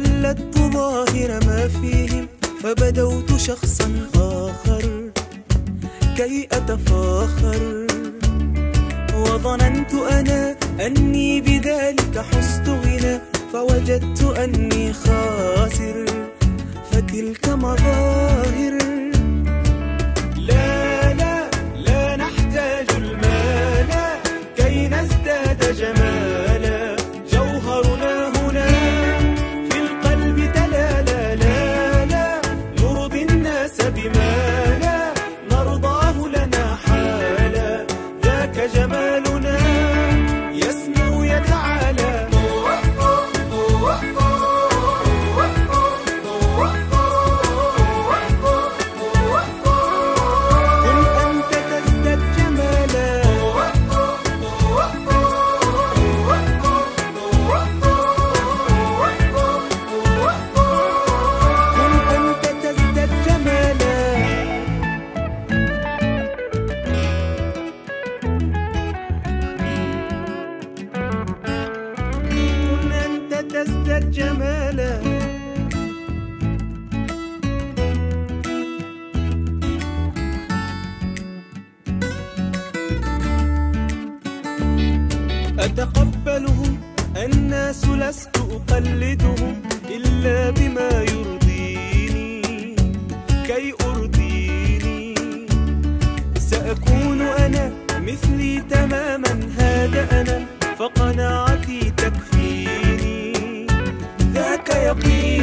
قلدت ظاهر ما فيهم فبدوت شخصا آخر. كي أتفاخر وظننت أنا أني بذلك حزت غنى فوجدت أني خاسر. فتلك مظاهر تزداد جمالا. أتقبلهم الناس لست أقلدهم إلا بما يرضيني. كي أرضيني. سأكون أنا مثلي تماما هذا أنا فقناعتي there'll be